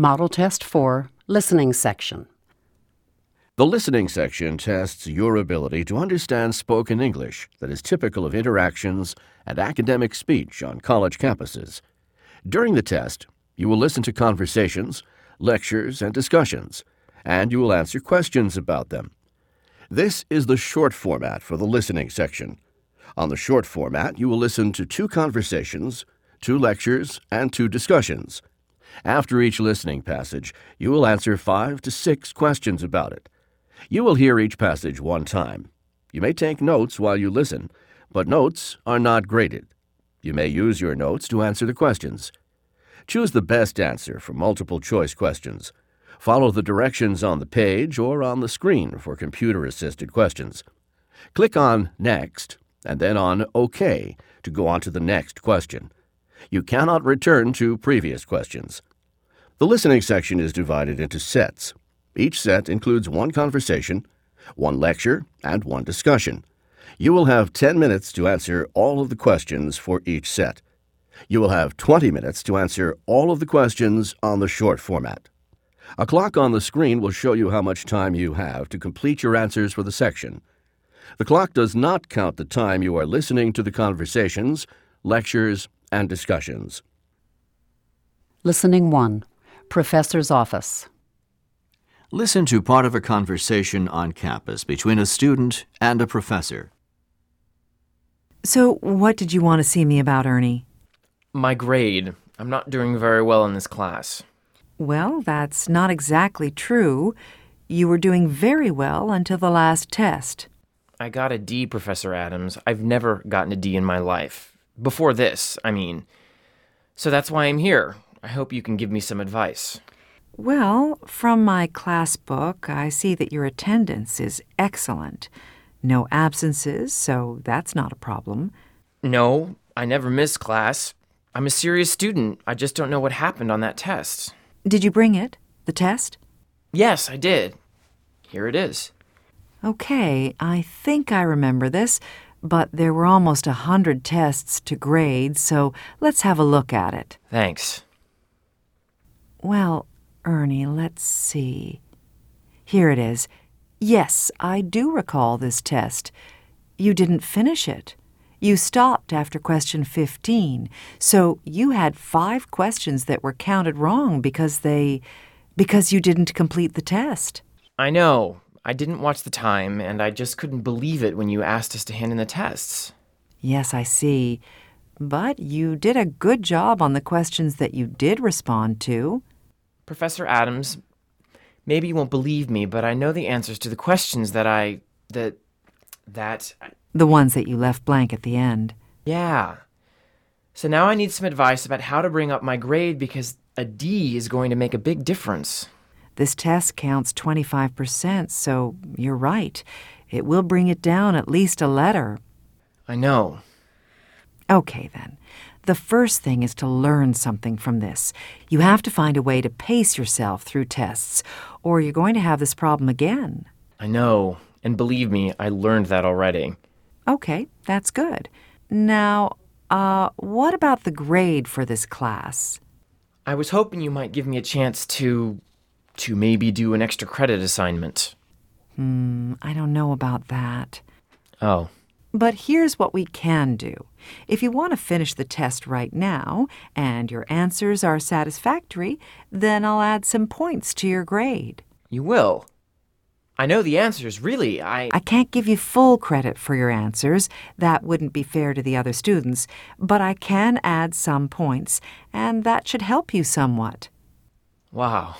Model Test 4, Listening Section. The listening section tests your ability to understand spoken English that is typical of interactions and academic speech on college campuses. During the test, you will listen to conversations, lectures, and discussions, and you will answer questions about them. This is the short format for the listening section. On the short format, you will listen to two conversations, two lectures, and two discussions. After each listening passage, you will answer five to six questions about it. You will hear each passage one time. You may take notes while you listen, but notes are not graded. You may use your notes to answer the questions. Choose the best answer for multiple choice questions. Follow the directions on the page or on the screen for computer assisted questions. Click on Next and then on OK to go on to the next question. You cannot return to previous questions. The listening section is divided into sets. Each set includes one conversation, one lecture, and one discussion. You will have 10 minutes to answer all of the questions for each set. You will have 20 minutes to answer all of the questions on the short format. A clock on the screen will show you how much time you have to complete your answers for the section. The clock does not count the time you are listening to the conversations, lectures, and discussions. Listening 1, Professor's Office. Listen to part of a conversation on campus between a student and a professor. So, what did you want to see me about, Ernie? My grade. I'm not doing very well in this class. Well, that's not exactly true. You were doing very well until the last test. I got a D, Professor Adams. I've never gotten a D in my life. Before this, I mean. So that's why I'm here. I hope you can give me some advice. Well, from my class book, I see that your attendance is excellent. No absences, so that's not a problem. No, I never miss class. I'm a serious student. I just don't know what happened on that test. Did you bring it? The test? Yes, I did. Here it is. Okay, I think I remember this, but there were almost a hundred tests to grade, so let's have a look at it. Thanks. Well, Ernie, let's see. Here it is. Yes, I do recall this test. You didn't finish it. You stopped after question 15, so you had five questions that were counted wrong because they. because you didn't complete the test. I know. I didn't watch the time, and I just couldn't believe it when you asked us to hand in the tests. Yes, I see. But you did a good job on the questions that you did respond to. Professor Adams, maybe you won't believe me, but I know the answers to the questions that I. that. that. The ones that you left blank at the end. Yeah. So now I need some advice about how to bring up my grade because a D is going to make a big difference. This test counts 25%, so you're right. It will bring it down at least a letter. I know. Okay, then. The first thing is to learn something from this. You have to find a way to pace yourself through tests, or you're going to have this problem again. I know. And believe me, I learned that already. Okay, that's good. Now, uh, what about the grade for this class? I was hoping you might give me a chance to. to maybe do an extra credit assignment. Hmm, I don't know about that. Oh. But here's what we can do. If you want to finish the test right now and your answers are satisfactory, then I'll add some points to your grade. You will? I know the answers, really. I. I can't give you full credit for your answers. That wouldn't be fair to the other students. But I can add some points, and that should help you somewhat. Wow.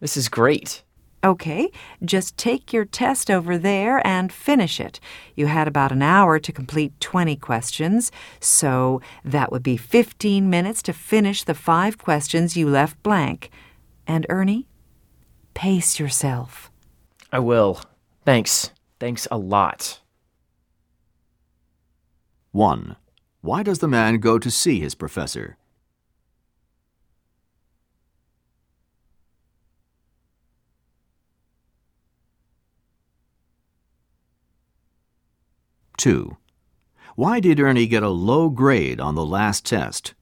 This is great. Okay, just take your test over there and finish it. You had about an hour to complete 20 questions, so that would be 15 minutes to finish the five questions you left blank. And Ernie, pace yourself. I will. Thanks. Thanks a lot. 1. Why does the man go to see his professor? 2. Why did Ernie get a low grade on the last test?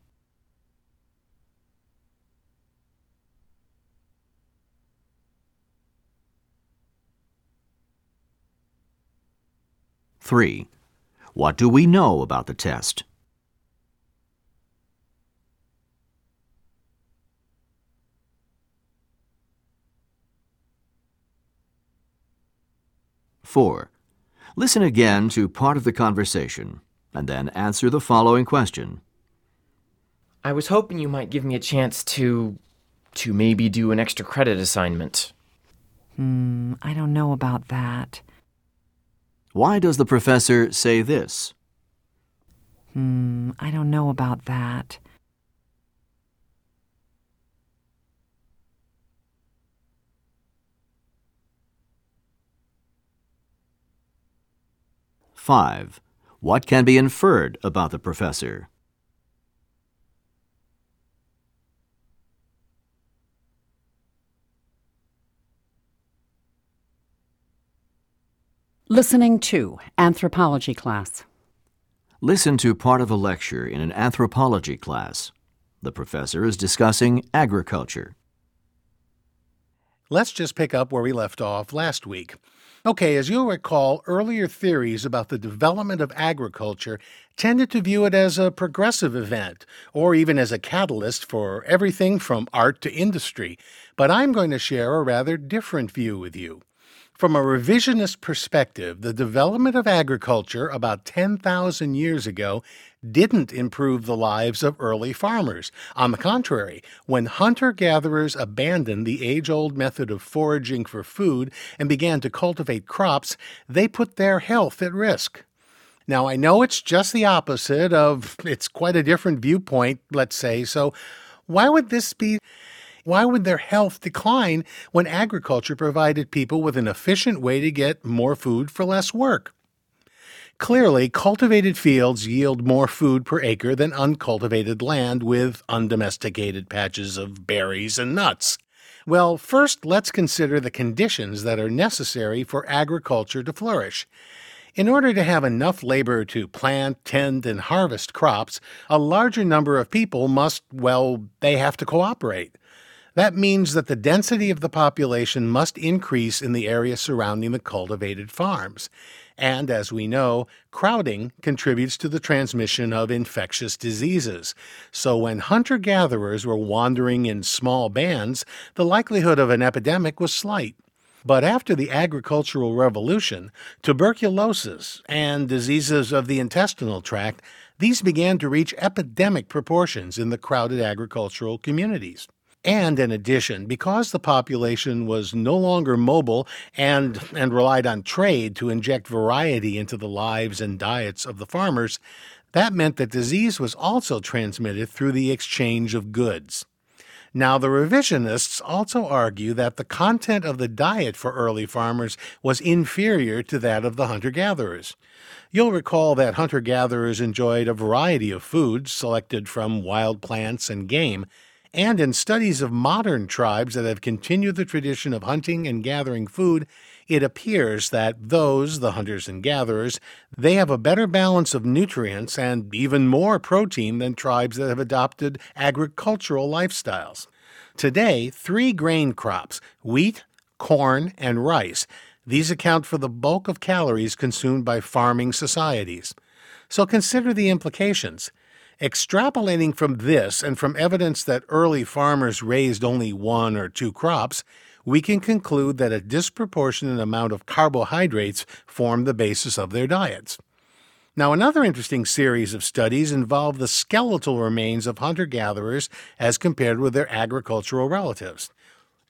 Three. What do we know about the test? Four. Listen again to part of the conversation and then answer the following question. I was hoping you might give me a chance to. to maybe do an extra credit assignment. Hmm, I don't know about that. Why does the professor say this? Hmm, I don't know about that. Five. What can be inferred about the professor? Listening to Anthropology class. Listen to part of a lecture in an anthropology class. The professor is discussing agriculture. Let's just pick up where we left off last week. Okay, as you'll recall, earlier theories about the development of agriculture tended to view it as a progressive event, or even as a catalyst for everything from art to industry. But I'm going to share a rather different view with you. From a revisionist perspective, the development of agriculture about 10,000 years ago didn't improve the lives of early farmers. On the contrary, when hunter gatherers abandoned the age old method of foraging for food and began to cultivate crops, they put their health at risk. Now, I know it's just the opposite of, it's quite a different viewpoint, let's say, so why would this be? Why would their health decline when agriculture provided people with an efficient way to get more food for less work? Clearly, cultivated fields yield more food per acre than uncultivated land with undomesticated patches of berries and nuts. Well, first, let's consider the conditions that are necessary for agriculture to flourish. In order to have enough labor to plant, tend, and harvest crops, a larger number of people must, well, they have to cooperate. That means that the density of the population must increase in the area surrounding the cultivated farms. And as we know, crowding contributes to the transmission of infectious diseases. So when hunter gatherers were wandering in small bands, the likelihood of an epidemic was slight. But after the agricultural revolution, tuberculosis and diseases of the intestinal tract, these began to reach epidemic proportions in the crowded agricultural communities. And in addition, because the population was no longer mobile and, and relied on trade to inject variety into the lives and diets of the farmers, that meant that disease was also transmitted through the exchange of goods. Now, the revisionists also argue that the content of the diet for early farmers was inferior to that of the hunter gatherers. You'll recall that hunter gatherers enjoyed a variety of foods selected from wild plants and game, and in studies of modern tribes that have continued the tradition of hunting and gathering food, it appears that those, the hunters and gatherers, they have a better balance of nutrients and even more protein than tribes that have adopted agricultural lifestyles. Today, three grain crops wheat, corn, and rice these account for the bulk of calories consumed by farming societies. So consider the implications. Extrapolating from this and from evidence that early farmers raised only one or two crops, we can conclude that a disproportionate amount of carbohydrates formed the basis of their diets. Now, another interesting series of studies involved the skeletal remains of hunter gatherers as compared with their agricultural relatives.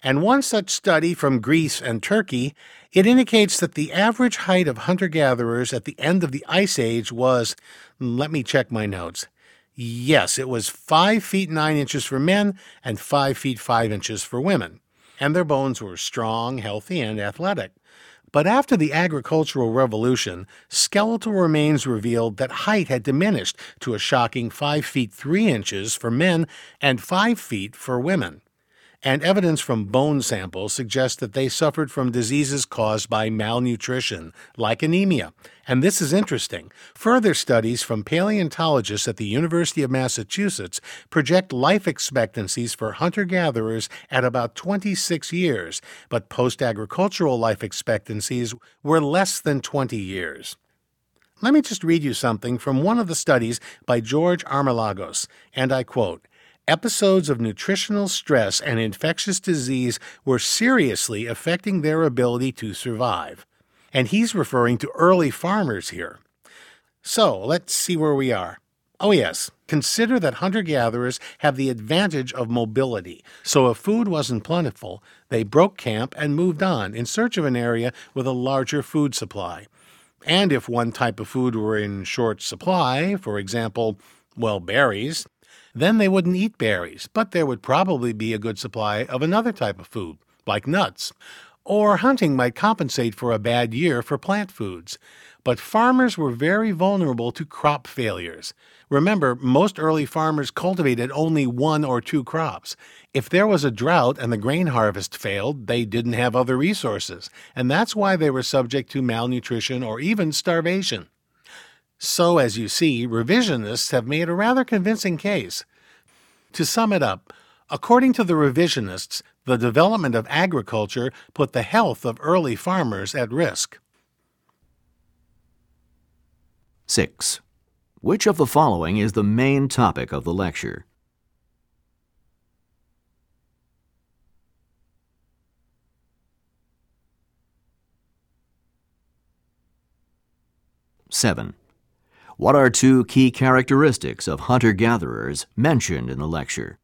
And one such study from Greece and Turkey, it indicates that the average height of hunter gatherers at the end of the Ice Age was, let me check my notes, Yes, it was 5 feet 9 inches for men and 5 feet 5 inches for women. And their bones were strong, healthy, and athletic. But after the agricultural revolution, skeletal remains revealed that height had diminished to a shocking 5 feet 3 inches for men and 5 feet for women and evidence from bone samples suggests that they suffered from diseases caused by malnutrition, like anemia. And this is interesting. Further studies from paleontologists at the University of Massachusetts project life expectancies for hunter gatherers at about 26 years, but post agricultural life expectancies were less than 20 years. Let me just read you something from one of the studies by George Armelagos, and I quote Episodes of nutritional stress and infectious disease were seriously affecting their ability to survive. And he's referring to early farmers here. So let's see where we are. Oh, yes. Consider that hunter gatherers have the advantage of mobility. So if food wasn't plentiful, they broke camp and moved on in search of an area with a larger food supply. And if one type of food were in short supply, for example, well, berries, then they wouldn't eat berries, but there would probably be a good supply of another type of food, like nuts. Or hunting might compensate for a bad year for plant foods. But farmers were very vulnerable to crop failures. Remember, most early farmers cultivated only one or two crops. If there was a drought and the grain harvest failed, they didn't have other resources, and that's why they were subject to malnutrition or even starvation. So, as you see, revisionists have made a rather convincing case. To sum it up, according to the revisionists, the development of agriculture put the health of early farmers at risk. 6. Which of the following is the main topic of the lecture? Seven. What are two key characteristics of hunter gatherers mentioned in the lecture?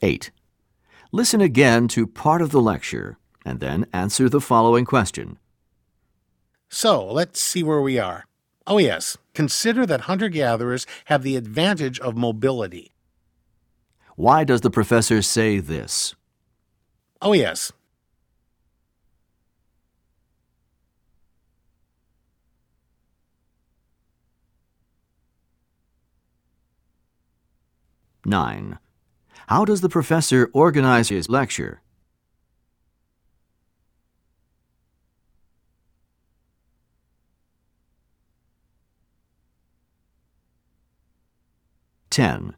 Eight. Listen again to part of the lecture and then answer the following question. So, let's see where we are. Oh, yes, consider that hunter gatherers have the advantage of mobility. Why does the professor say this? Oh, yes. Nine. How does the professor organize his lecture? Ten.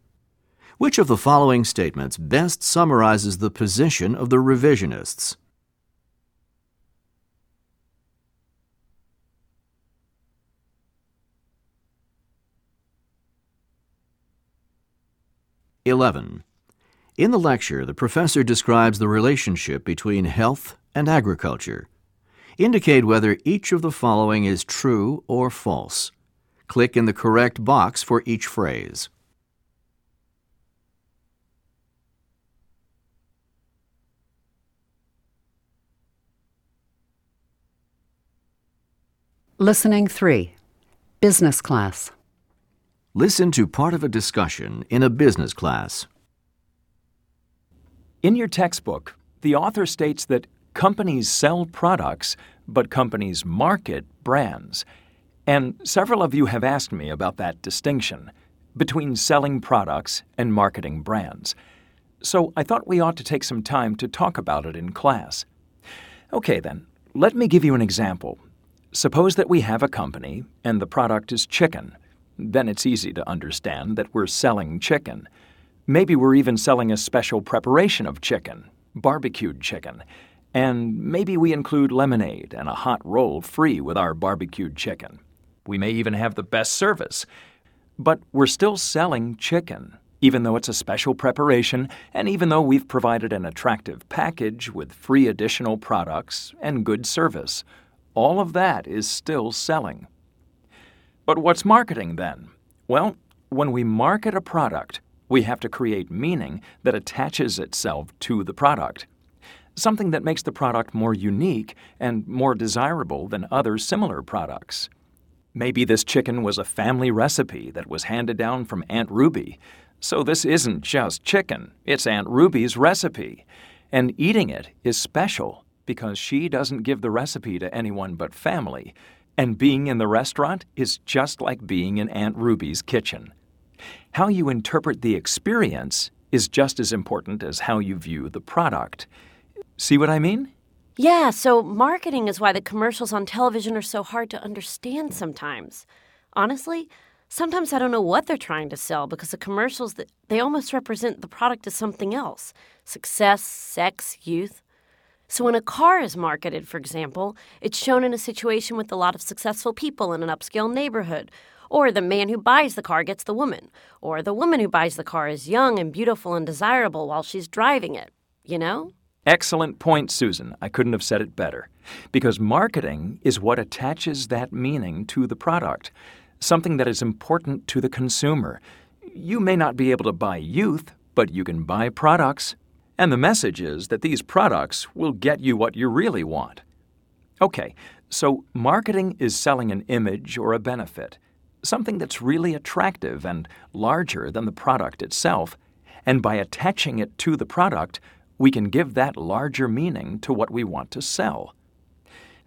Which of the following statements best summarizes the position of the revisionists? Eleven. In the lecture, the professor describes the relationship between health and agriculture. Indicate whether each of the following is true or false. Click in the correct box for each phrase. Listening 3. Business class. Listen to part of a discussion in a business class. In your textbook, the author states that companies sell products, but companies market brands. And several of you have asked me about that distinction between selling products and marketing brands. So I thought we ought to take some time to talk about it in class. Okay, then, let me give you an example Suppose that we have a company and the product is chicken. Then it's easy to understand that we're selling chicken. Maybe we're even selling a special preparation of chicken, barbecued chicken. And maybe we include lemonade and a hot roll free with our barbecued chicken. We may even have the best service. But we're still selling chicken, even though it's a special preparation and even though we've provided an attractive package with free additional products and good service all of that is still selling. But what's marketing then? Well, when we market a product, we have to create meaning that attaches itself to the product. Something that makes the product more unique and more desirable than other similar products. Maybe this chicken was a family recipe that was handed down from Aunt Ruby. So this isn't just chicken, it's Aunt Ruby's recipe. And eating it is special because she doesn't give the recipe to anyone but family, and being in the restaurant is just like being in Aunt Ruby's kitchen. How you interpret the experience is just as important as how you view the product. See what I mean? Yeah, so marketing is why the commercials on television are so hard to understand sometimes. Honestly, Sometimes I don't know what they're trying to sell because the commercials they almost represent the product as something else. Success, sex, youth. So when a car is marketed, for example, it's shown in a situation with a lot of successful people in an upscale neighborhood. Or the man who buys the car gets the woman. Or the woman who buys the car is young and beautiful and desirable while she's driving it. You know? Excellent point, Susan. I couldn't have said it better. Because marketing is what attaches that meaning to the product, something that is important to the consumer. You may not be able to buy youth, but you can buy products. And the message is that these products will get you what you really want. Okay, so marketing is selling an image or a benefit, something that's really attractive and larger than the product itself. And by attaching it to the product, we can give that larger meaning to what we want to sell.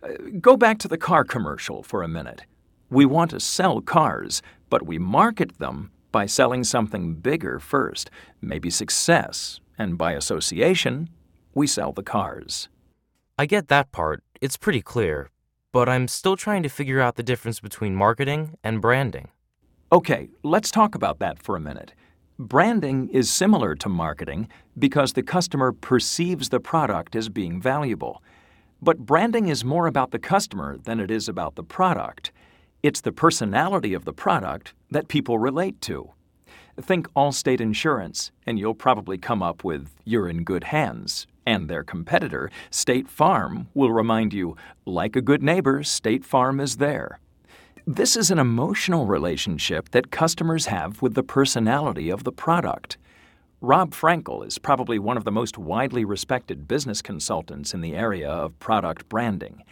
Uh, go back to the car commercial for a minute. We want to sell cars, but we market them by selling something bigger first, maybe success, and by association, we sell the cars. I get that part, it's pretty clear, but I'm still trying to figure out the difference between marketing and branding. Okay, let's talk about that for a minute. Branding is similar to marketing because the customer perceives the product as being valuable. But branding is more about the customer than it is about the product. It's the personality of the product that people relate to. Think Allstate Insurance, and you'll probably come up with You're in Good Hands. And their competitor, State Farm, will remind you, like a good neighbor, State Farm is there. This is an emotional relationship that customers have with the personality of the product. Rob Frankel is probably one of the most widely respected business consultants in the area of product branding.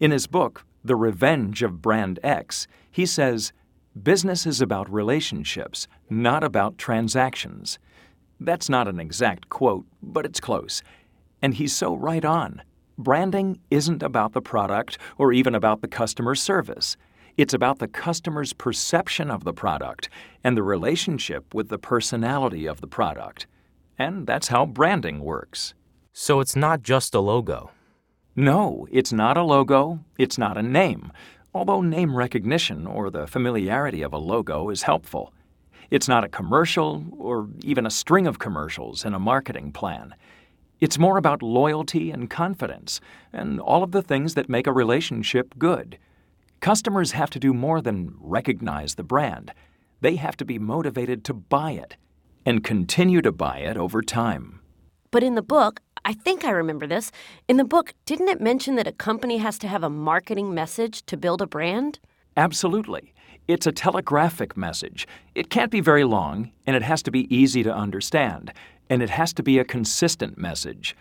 In his book, The Revenge of Brand X, he says, Business is about relationships, not about transactions. That's not an exact quote, but it's close. And he's so right on. Branding isn't about the product or even about the customer service. It's about the customer's perception of the product and the relationship with the personality of the product. And that's how branding works. So it's not just a logo. No, it's not a logo, it's not a name, although name recognition or the familiarity of a logo is helpful. It's not a commercial or even a string of commercials in a marketing plan. It's more about loyalty and confidence and all of the things that make a relationship good. Customers have to do more than recognize the brand. They have to be motivated to buy it and continue to buy it over time. But in the book, I think I remember this. In the book, didn't it mention that a company has to have a marketing message to build a brand? Absolutely. It's a telegraphic message. It can't be very long, and it has to be easy to understand, and it has to be a consistent message.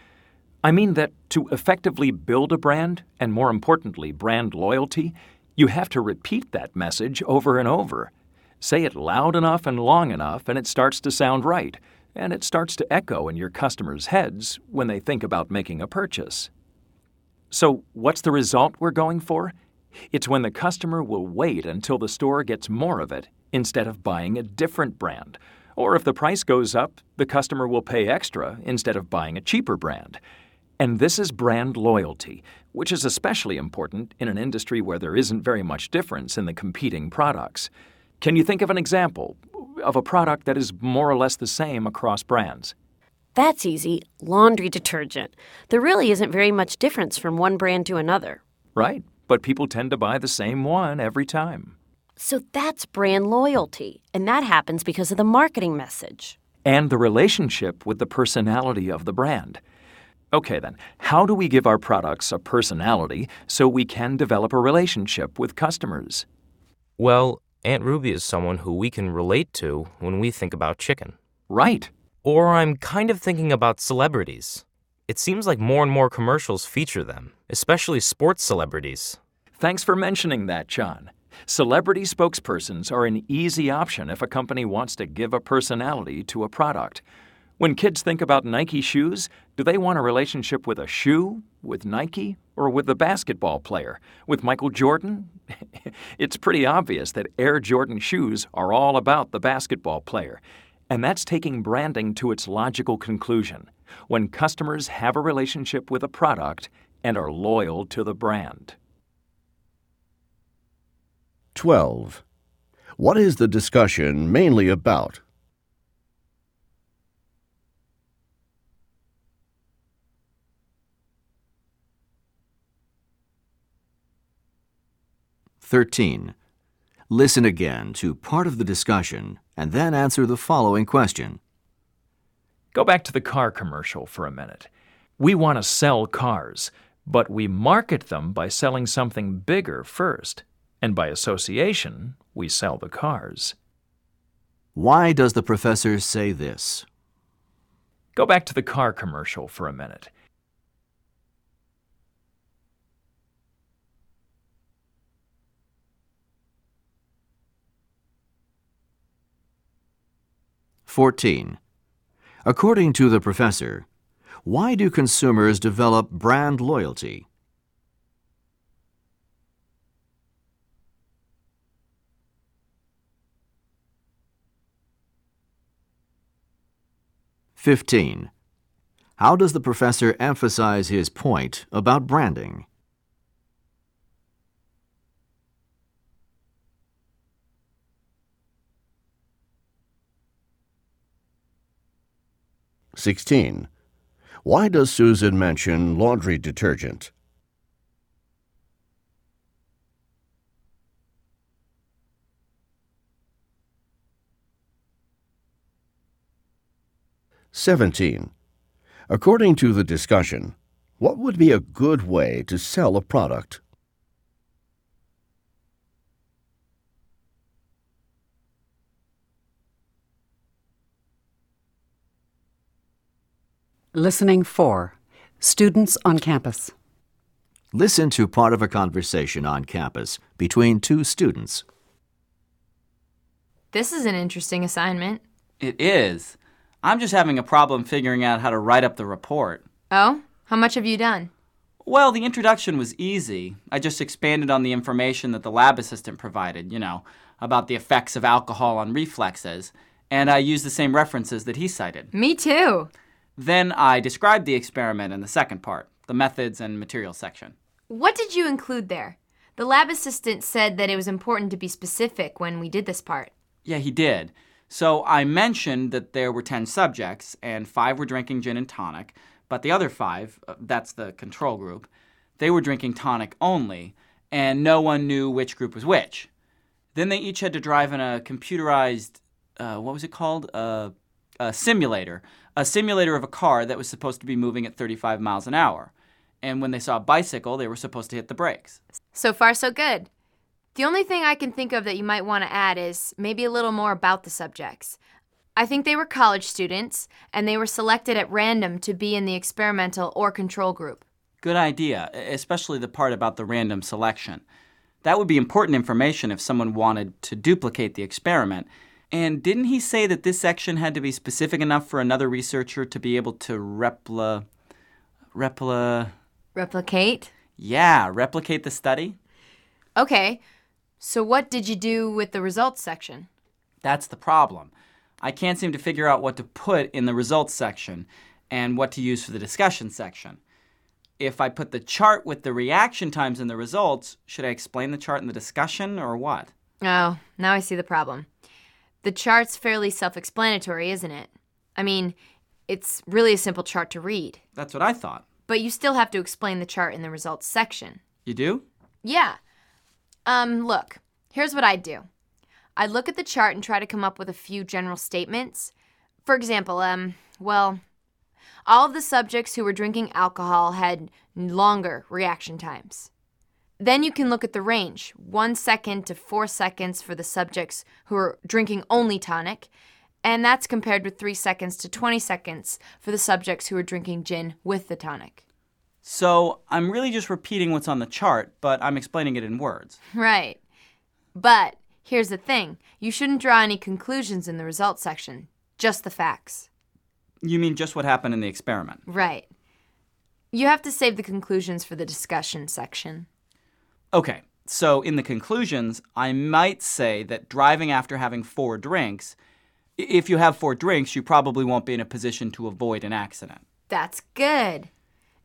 I mean that to effectively build a brand, and more importantly, brand loyalty, you have to repeat that message over and over. Say it loud enough and long enough, and it starts to sound right, and it starts to echo in your customers' heads when they think about making a purchase. So, what's the result we're going for? It's when the customer will wait until the store gets more of it instead of buying a different brand. Or if the price goes up, the customer will pay extra instead of buying a cheaper brand. And this is brand loyalty, which is especially important in an industry where there isn't very much difference in the competing products. Can you think of an example of a product that is more or less the same across brands? That's easy laundry detergent. There really isn't very much difference from one brand to another. Right, but people tend to buy the same one every time. So that's brand loyalty, and that happens because of the marketing message. And the relationship with the personality of the brand. Okay, then, how do we give our products a personality so we can develop a relationship with customers? Well, Aunt Ruby is someone who we can relate to when we think about chicken. Right. Or I'm kind of thinking about celebrities. It seems like more and more commercials feature them, especially sports celebrities. Thanks for mentioning that, John. Celebrity spokespersons are an easy option if a company wants to give a personality to a product. When kids think about Nike shoes, do they want a relationship with a shoe, with Nike, or with the basketball player, with Michael Jordan? it's pretty obvious that Air Jordan shoes are all about the basketball player. And that's taking branding to its logical conclusion when customers have a relationship with a product and are loyal to the brand. 12. What is the discussion mainly about? Thirteen. Listen again to part of the discussion and then answer the following question. Go back to the car commercial for a minute. We want to sell cars, but we market them by selling something bigger first, and by association, we sell the cars. Why does the professor say this? Go back to the car commercial for a minute. Fourteen. According to the professor, why do consumers develop brand loyalty? Fifteen. How does the professor emphasize his point about branding? Sixteen. Why does Susan mention laundry detergent? Seventeen. According to the discussion, what would be a good way to sell a product? Listening 4. Students on campus. Listen to part of a conversation on campus between two students. This is an interesting assignment. It is. I'm just having a problem figuring out how to write up the report. Oh? How much have you done? Well, the introduction was easy. I just expanded on the information that the lab assistant provided, you know, about the effects of alcohol on reflexes, and I used the same references that he cited. Me too. Then I described the experiment in the second part, the methods and materials section. What did you include there? The lab assistant said that it was important to be specific when we did this part. Yeah, he did. So I mentioned that there were 10 subjects, and five were drinking gin and tonic, but the other five, uh, that's the control group, they were drinking tonic only, and no one knew which group was which. Then they each had to drive in a computerized, uh, what was it called? Uh, a simulator. A simulator of a car that was supposed to be moving at 35 miles an hour. And when they saw a bicycle, they were supposed to hit the brakes. So far, so good. The only thing I can think of that you might want to add is maybe a little more about the subjects. I think they were college students, and they were selected at random to be in the experimental or control group. Good idea, especially the part about the random selection. That would be important information if someone wanted to duplicate the experiment. And didn't he say that this section had to be specific enough for another researcher to be able to repla. repla. Replicate? Yeah, replicate the study? Okay, so what did you do with the results section? That's the problem. I can't seem to figure out what to put in the results section and what to use for the discussion section. If I put the chart with the reaction times in the results, should I explain the chart in the discussion or what? Oh, now I see the problem. The chart's fairly self explanatory, isn't it? I mean, it's really a simple chart to read. That's what I thought. But you still have to explain the chart in the results section. You do? Yeah. Um, look, here's what I'd do. I'd look at the chart and try to come up with a few general statements. For example, um, well, all of the subjects who were drinking alcohol had longer reaction times. Then you can look at the range one second to four seconds for the subjects who are drinking only tonic, and that's compared with three seconds to 20 seconds for the subjects who are drinking gin with the tonic. So I'm really just repeating what's on the chart, but I'm explaining it in words. Right. But here's the thing you shouldn't draw any conclusions in the results section, just the facts. You mean just what happened in the experiment? Right. You have to save the conclusions for the discussion section. Okay, so in the conclusions, I might say that driving after having four drinks, if you have four drinks, you probably won't be in a position to avoid an accident. That's good.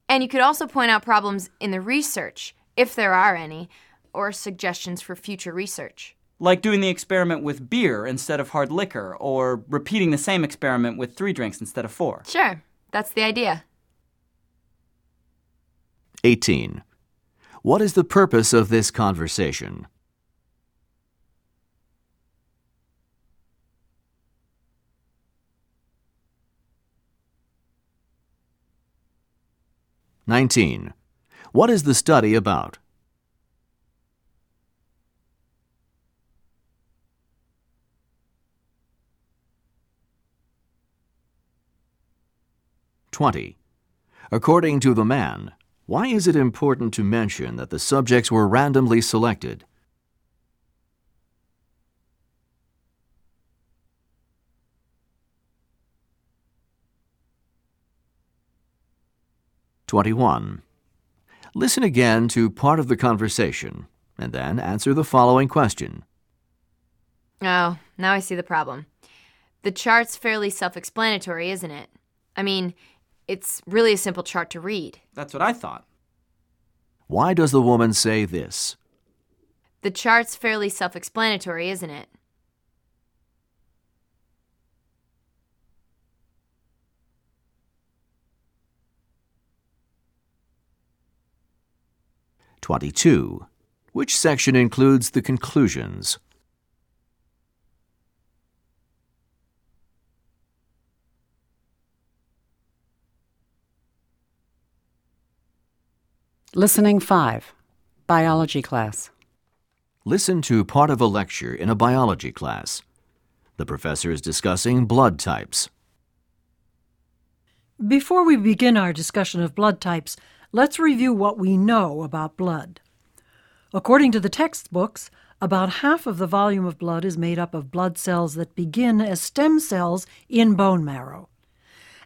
And you could also point out problems in the research, if there are any, or suggestions for future research. Like doing the experiment with beer instead of hard liquor, or repeating the same experiment with three drinks instead of four. Sure, that's the idea. 18. What is the purpose of this conversation? Nineteen. What is the study about? Twenty. According to the man, why is it important to mention that the subjects were randomly selected? Twenty-one. Listen again to part of the conversation and then answer the following question. Oh, now I see the problem. The chart's fairly self explanatory, isn't it? I mean, it's really a simple chart to read. That's what I thought. Why does the woman say this? The chart's fairly self explanatory, isn't it? Twenty-two. Which section includes the conclusions? Listening 5. Biology class. Listen to part of a lecture in a biology class. The professor is discussing blood types. Before we begin our discussion of blood types, let's review what we know about blood. According to the textbooks, about half of the volume of blood is made up of blood cells that begin as stem cells in bone marrow.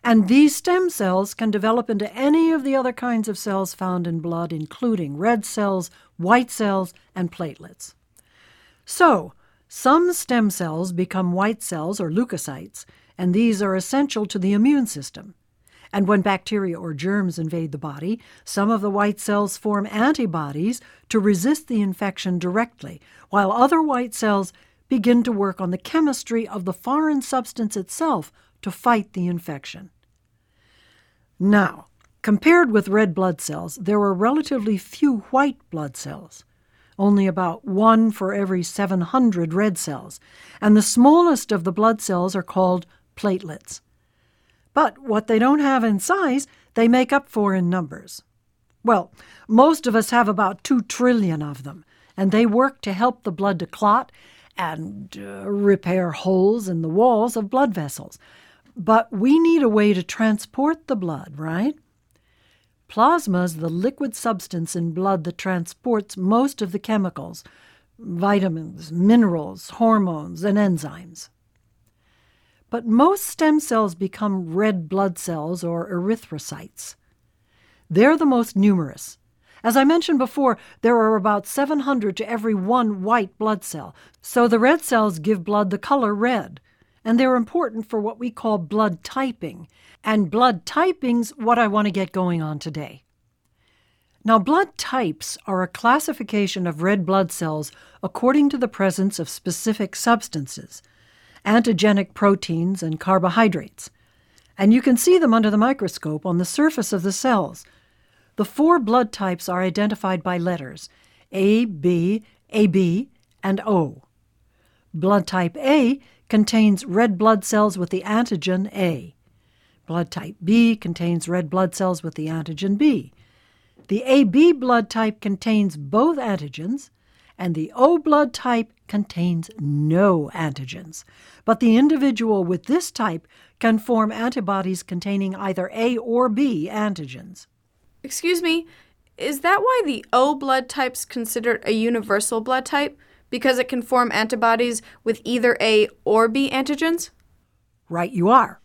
And these stem cells can develop into any of the other kinds of cells found in blood, including red cells, white cells, and platelets. So, some stem cells become white cells or leukocytes, and these are essential to the immune system. And when bacteria or germs invade the body, some of the white cells form antibodies to resist the infection directly, while other white cells begin to work on the chemistry of the foreign substance itself to fight the infection. Now, compared with red blood cells, there are relatively few white blood cells, only about one for every 700 red cells, and the smallest of the blood cells are called platelets. But what they don't have in size, they make up for in numbers. Well, most of us have about 2 trillion of them, and they work to help the blood to clot and uh, repair holes in the walls of blood vessels. But we need a way to transport the blood, right? Plasma is the liquid substance in blood that transports most of the chemicals vitamins, minerals, hormones, and enzymes. But most stem cells become red blood cells or erythrocytes. They're the most numerous. As I mentioned before, there are about 700 to every one white blood cell, so the red cells give blood the color red and they're important for what we call blood typing. And blood typing's what I want to get going on today. Now, blood types are a classification of red blood cells according to the presence of specific substances, antigenic proteins, and carbohydrates. And you can see them under the microscope on the surface of the cells. The four blood types are identified by letters A, B, AB, and O. Blood type A contains red blood cells with the antigen A. Blood type B contains red blood cells with the antigen B. The AB blood type contains both antigens, and the O blood type contains no antigens. But the individual with this type can form antibodies containing either A or B antigens. Excuse me, is that why the O blood type's considered a universal blood type? Because it can form antibodies with either A or B antigens? Right, you are.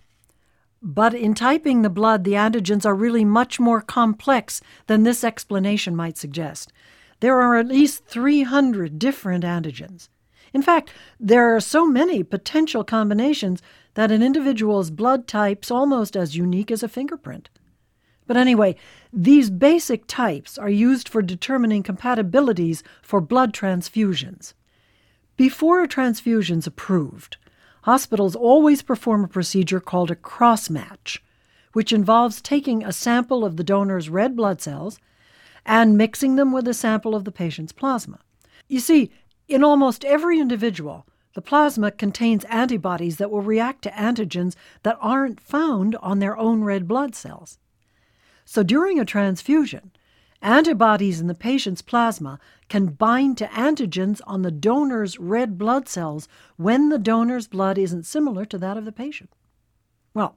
But in typing the blood, the antigens are really much more complex than this explanation might suggest. There are at least 300 different antigens. In fact, there are so many potential combinations that an individual's blood type's almost as unique as a fingerprint. But anyway, these basic types are used for determining compatibilities for blood transfusions. Before a transfusion's approved, hospitals always perform a procedure called a cross match, which involves taking a sample of the donor's red blood cells and mixing them with a sample of the patient's plasma. You see, in almost every individual, the plasma contains antibodies that will react to antigens that aren't found on their own red blood cells. So during a transfusion, antibodies in the patient's plasma can bind to antigens on the donor's red blood cells when the donor's blood isn't similar to that of the patient. Well,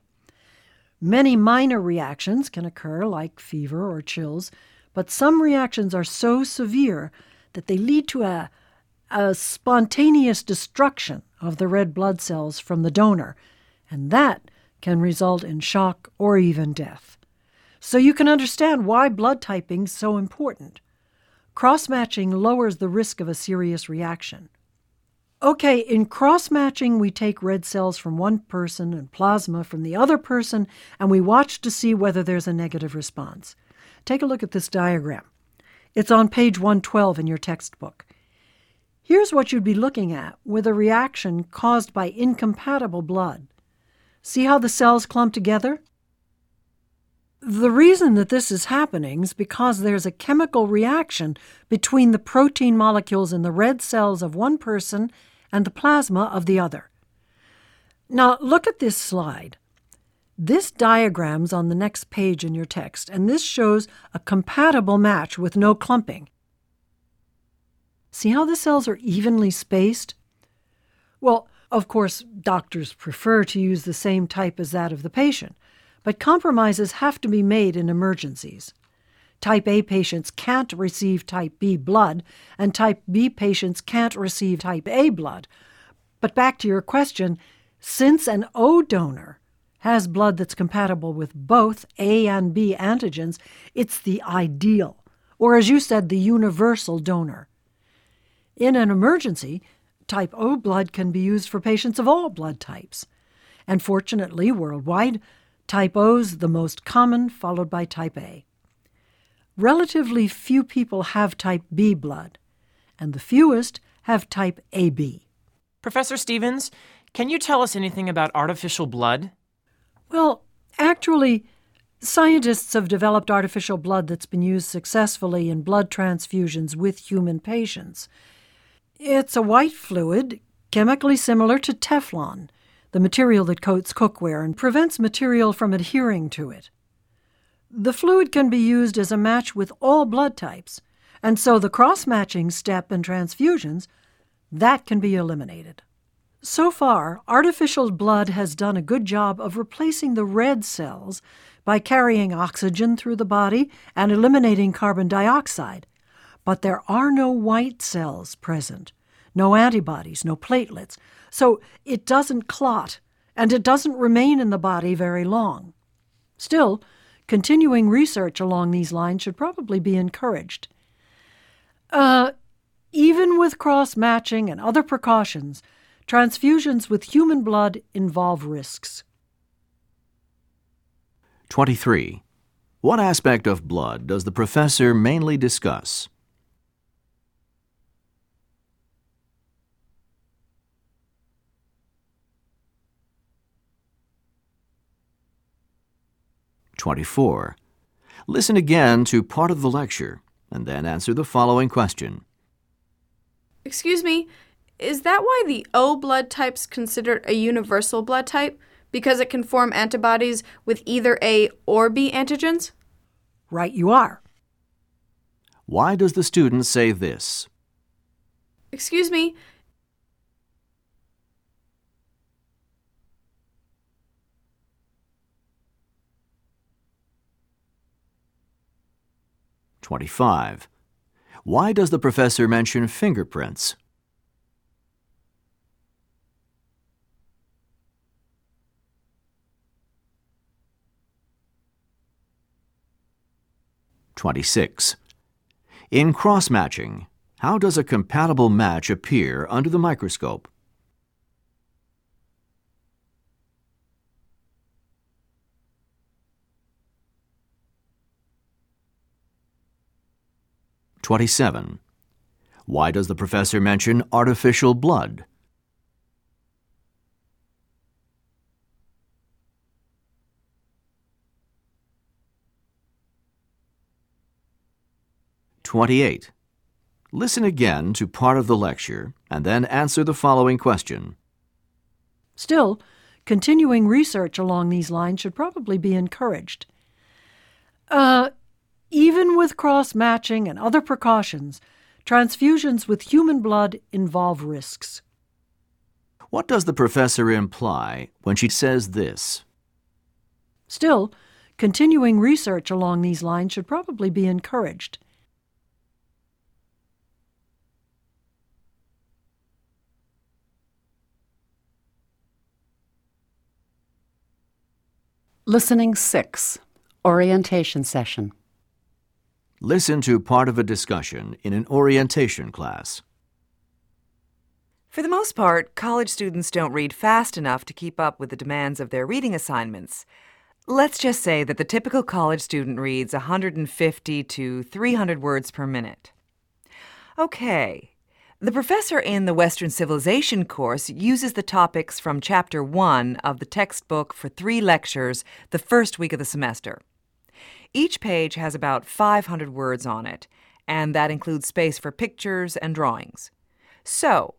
many minor reactions can occur, like fever or chills, but some reactions are so severe that they lead to a a spontaneous destruction of the red blood cells from the donor, and that can result in shock or even death. So you can understand why blood typing is so important. Cross matching lowers the risk of a serious reaction. Okay, in cross matching, we take red cells from one person and plasma from the other person, and we watch to see whether there's a negative response. Take a look at this diagram. It's on page 112 in your textbook. Here's what you'd be looking at with a reaction caused by incompatible blood. See how the cells clump together? The reason that this is happening is because there's a chemical reaction between the protein molecules in the red cells of one person and the plasma of the other. Now, look at this slide. This diagram's on the next page in your text, and this shows a compatible match with no clumping. See how the cells are evenly spaced? Well, of course, doctors prefer to use the same type as that of the patient, but compromises have to be made in emergencies. Type A patients can't receive type B blood, and type B patients can't receive type A blood. But back to your question since an O donor has blood that's compatible with both A and B antigens, it's the ideal, or as you said, the universal donor. In an emergency, type O blood can be used for patients of all blood types. And fortunately, worldwide, type O is the most common, followed by type A. Relatively few people have type B blood, and the fewest have type AB. Professor Stevens, can you tell us anything about artificial blood? Well, actually, scientists have developed artificial blood that's been used successfully in blood transfusions with human patients. It's a white fluid, chemically similar to Teflon, the material that coats cookware and prevents material from adhering to it. The fluid can be used as a match with all blood types, and so the cross matching step in transfusions, that can be eliminated. So far, artificial blood has done a good job of replacing the red cells by carrying oxygen through the body and eliminating carbon dioxide, but there are no white cells present, no antibodies, no platelets, so it doesn't clot and it doesn't remain in the body very long. Still, continuing research along these lines should probably be encouraged. Uh, even with cross matching and other precautions, transfusions with human blood involve risks. 23. What aspect of blood does the professor mainly discuss? 24. Listen again to part of the lecture and then answer the following question. Excuse me, is that why the O blood type's considered a universal blood type? Because it can form antibodies with either A or B antigens? Right, you are. Why does the student say this? Excuse me, 25. Why does the professor mention fingerprints? Twenty-six. In cross-matching, how does a compatible match appear under the microscope? 27. Why does the professor mention artificial blood? Twenty-eight. Listen again to part of the lecture and then answer the following question. Still, continuing research along these lines should probably be encouraged. Uh, even with cross matching and other precautions, transfusions with human blood involve risks. What does the professor imply when she says this? Still, continuing research along these lines should probably be encouraged. Listening 6 Orientation Session. Listen to part of a discussion in an orientation class. For the most part, college students don't read fast enough to keep up with the demands of their reading assignments. Let's just say that the typical college student reads 150 to 300 words per minute. Okay, the professor in the Western Civilization course uses the topics from Chapter 1 of the textbook for three lectures the first week of the semester. Each page has about 500 words on it, and that includes space for pictures and drawings. So,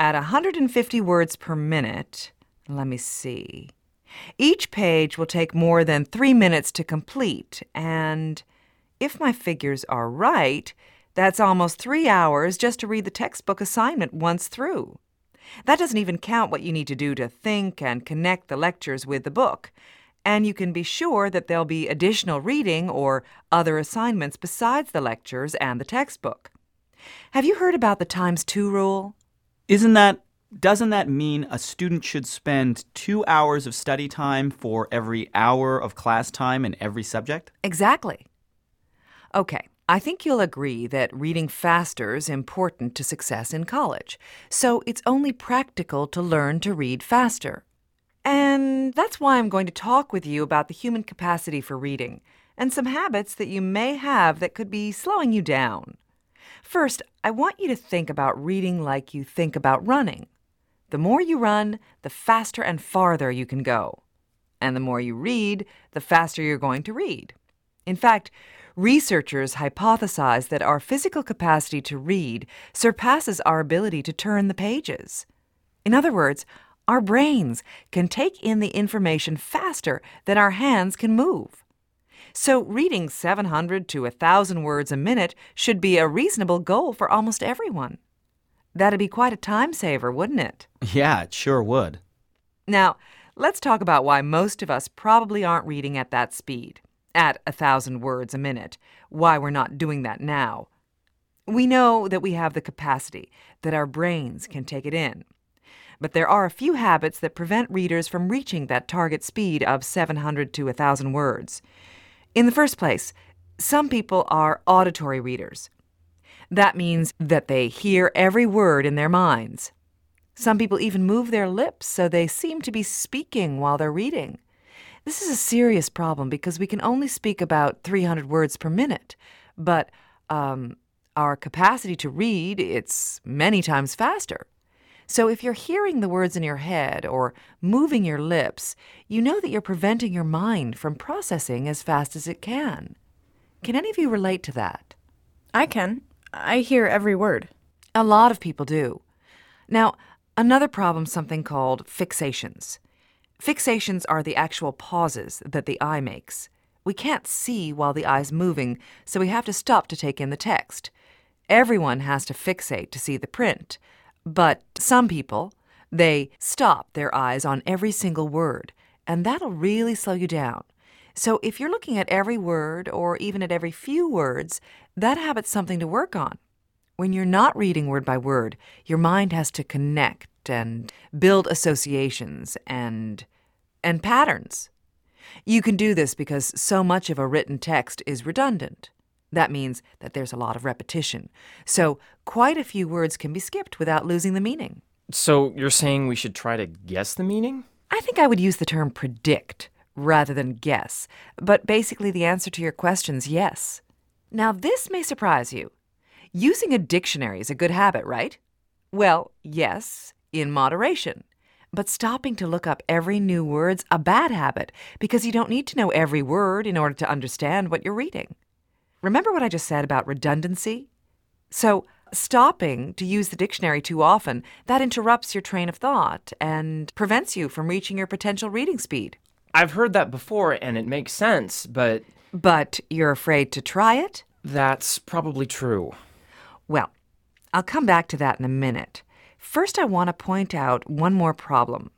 at 150 words per minute, let me see. Each page will take more than three minutes to complete, and if my figures are right, that's almost three hours just to read the textbook assignment once through. That doesn't even count what you need to do to think and connect the lectures with the book. And you can be sure that there'll be additional reading or other assignments besides the lectures and the textbook. Have you heard about the times two rule? Isn't that doesn't that mean a student should spend 2 hours of study time for every hour of class time in every subject? Exactly. Okay, I think you'll agree that reading faster is important to success in college, so it's only practical to learn to read faster. And that's why I'm going to talk with you about the human capacity for reading and some habits that you may have that could be slowing you down. First, I want you to think about reading like you think about running. The more you run, the faster and farther you can go. And the more you read, the faster you're going to read. In fact, researchers hypothesize that our physical capacity to read surpasses our ability to turn the pages. In other words, our brains can take in the information faster than our hands can move. So, reading 700 to 1,000 words a minute should be a reasonable goal for almost everyone. That'd be quite a time saver, wouldn't it? Yeah, it sure would. Now, let's talk about why most of us probably aren't reading at that speed, at a thousand words a minute, why we're not doing that now. We know that we have the capacity, that our brains can take it in. But there are a few habits that prevent readers from reaching that target speed of 700 to 1,000 words. In the first place, some people are auditory readers. That means that they hear every word in their minds. Some people even move their lips so they seem to be speaking while they're reading. This is a serious problem because we can only speak about 300 words per minute, but um, our capacity to read, it's many times faster. So if you're hearing the words in your head or moving your lips, you know that you're preventing your mind from processing as fast as it can. Can any of you relate to that? I can. I hear every word. A lot of people do. Now, another problem something called fixations. Fixations are the actual pauses that the eye makes. We can't see while the eye's moving, so we have to stop to take in the text. Everyone has to fixate to see the print. But some people, they stop their eyes on every single word, and that'll really slow you down. So if you're looking at every word or even at every few words, that habit's something to work on. When you're not reading word by word, your mind has to connect and build associations and and patterns. You can do this because so much of a written text is redundant. That means that there's a lot of repetition. So, quite a few words can be skipped without losing the meaning. So, you're saying we should try to guess the meaning? I think I would use the term predict rather than guess, but basically the answer to your question's yes. Now, this may surprise you. Using a dictionary is a good habit, right? Well, yes, in moderation. But stopping to look up every new word's a bad habit because you don't need to know every word in order to understand what you're reading. Remember what I just said about redundancy? So, stopping to use the dictionary too often, that interrupts your train of thought and prevents you from reaching your potential reading speed. I've heard that before and it makes sense, but. But you're afraid to try it? That's probably true. Well, I'll come back to that in a minute. First, I want to point out one more problem.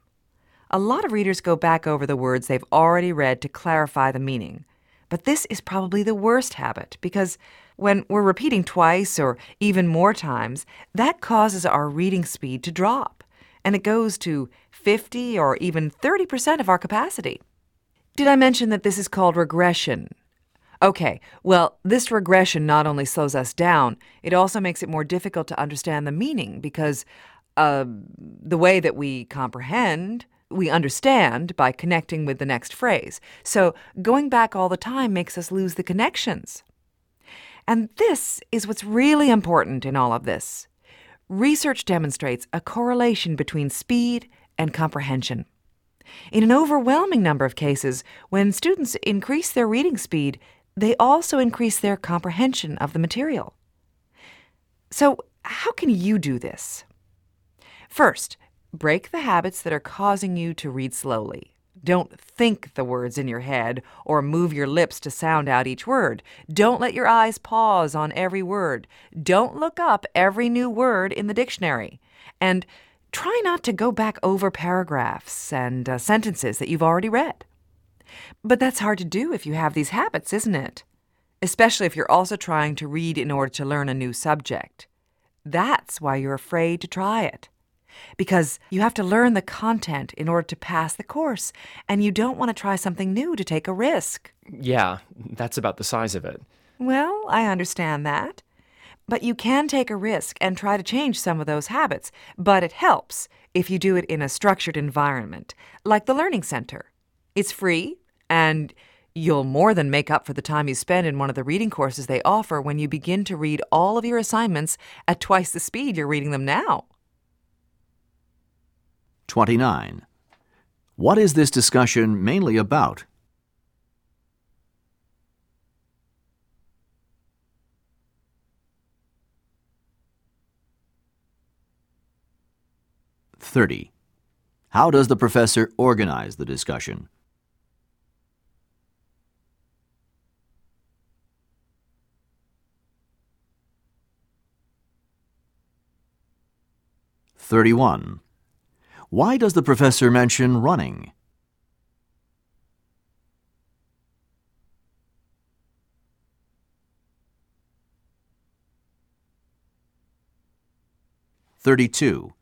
A lot of readers go back over the words they've already read to clarify the meaning. But this is probably the worst habit because when we're repeating twice or even more times, that causes our reading speed to drop, and it goes to 50 or even 30% of our capacity. Did I mention that this is called regression? Okay, well, this regression not only slows us down, it also makes it more difficult to understand the meaning because uh, the way that we comprehend, we understand by connecting with the next phrase. So going back all the time makes us lose the connections. And this is what's really important in all of this. Research demonstrates a correlation between speed and comprehension. In an overwhelming number of cases, when students increase their reading speed, they also increase their comprehension of the material. So, how can you do this? First, break the habits that are causing you to read slowly. Don't think the words in your head or move your lips to sound out each word. Don't let your eyes pause on every word. Don't look up every new word in the dictionary. And try not to go back over paragraphs and uh, sentences that you've already read. But that's hard to do if you have these habits, isn't it? Especially if you're also trying to read in order to learn a new subject. That's why you're afraid to try it. Because you have to learn the content in order to pass the course, and you don't want to try something new to take a risk. Yeah, that's about the size of it. Well, I understand that. But you can take a risk and try to change some of those habits, but it helps if you do it in a structured environment, like the Learning Center. It's free, and you'll more than make up for the time you spend in one of the reading courses they offer when you begin to read all of your assignments at twice the speed you're reading them now. 29. What is this discussion mainly about? Thirty. How does the professor organize the discussion? 31. Why does the professor mention running? Thirty-two.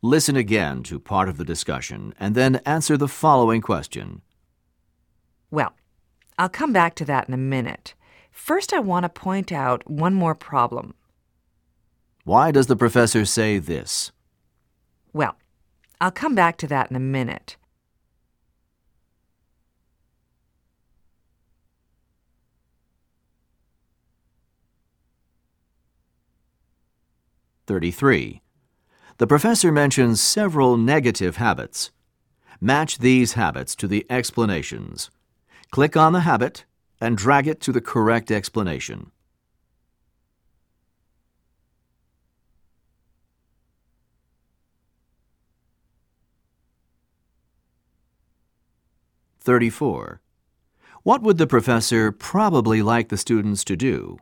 Listen again to part of the discussion and then answer the following question. Well, I'll come back to that in a minute. First, I want to point out one more problem. Why does the professor say this? Well, I'll come back to that in a minute. Thirty-three. The professor mentions several negative habits. Match these habits to the explanations. Click on the habit and drag it to the correct explanation. 34. What would the professor probably like the students to do?